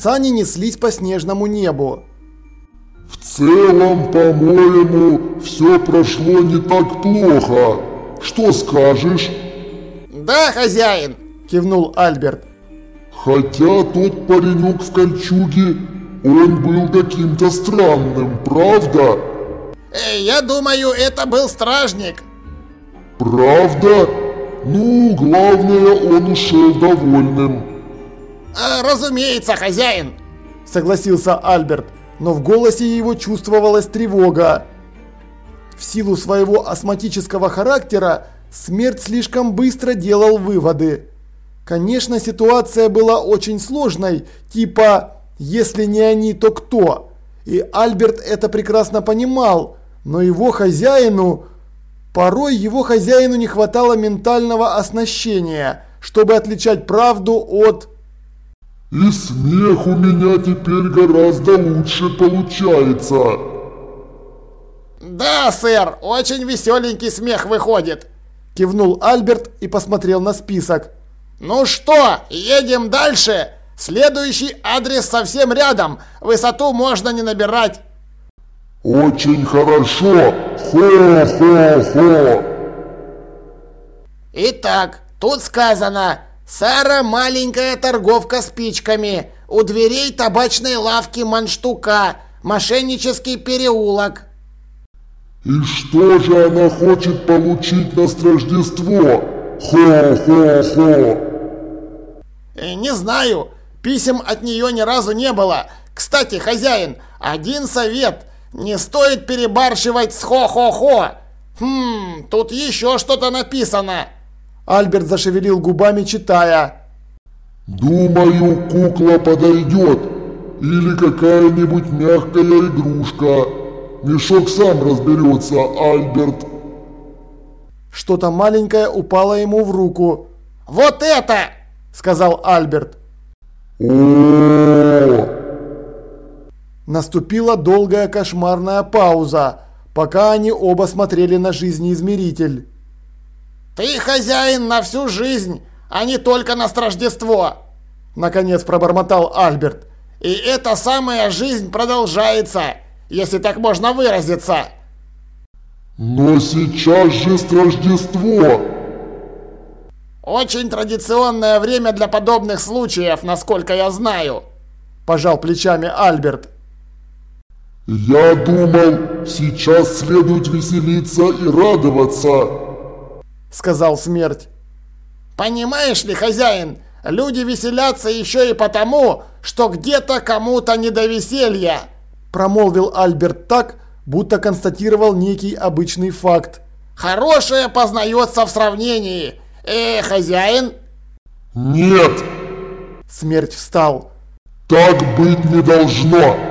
Сани неслись по снежному небу. В целом, по-моему, все прошло не так плохо. Что скажешь? Да, хозяин, кивнул Альберт. Хотя тот паренек в кольчуге, он был каким-то странным, правда? Э, я думаю, это был стражник. Правда? Ну, главное, он ушел довольным. А, разумеется, хозяин, согласился Альберт но в голосе его чувствовалась тревога. В силу своего астматического характера смерть слишком быстро делал выводы. Конечно, ситуация была очень сложной, типа «если не они, то кто?». И Альберт это прекрасно понимал, но его хозяину... Порой его хозяину не хватало ментального оснащения, чтобы отличать правду от и смех у меня теперь гораздо лучше получается. Да, сэр, очень веселенький смех выходит. Кивнул Альберт и посмотрел на список. Ну что, едем дальше? Следующий адрес совсем рядом. Высоту можно не набирать. Очень хорошо. Хо-хо-хо. Итак, тут сказано Сара маленькая торговка спичками. У дверей табачной лавки Манштука. Мошеннический переулок. И что же она хочет получить на Рождество? Хо-хо-хо. Э, не знаю. Писем от нее ни разу не было. Кстати, хозяин, один совет. Не стоит перебарщивать с хо-хо-хо. Хм, тут еще что-то написано. Альберт зашевелил губами, читая. «Думаю, кукла подойдет. Или какая-нибудь мягкая игрушка. Мешок сам разберется, Альберт». Что-то маленькое упало ему в руку. «Вот это!» – сказал Альберт. о Наступила долгая кошмарная пауза, пока они оба смотрели на жизнеизмеритель. «Ты хозяин на всю жизнь, а не только на Рождество!» Наконец пробормотал Альберт. «И эта самая жизнь продолжается, если так можно выразиться!» «Но сейчас же Рождество!» «Очень традиционное время для подобных случаев, насколько я знаю!» Пожал плечами Альберт. «Я думал, сейчас следует веселиться и радоваться!» Сказал смерть. Понимаешь ли, хозяин, люди веселятся еще и потому, что где-то кому-то не до веселья, промолвил Альберт так, будто констатировал некий обычный факт. Хорошее познается в сравнении. Э, хозяин? Нет. Смерть встал. Так быть не должно.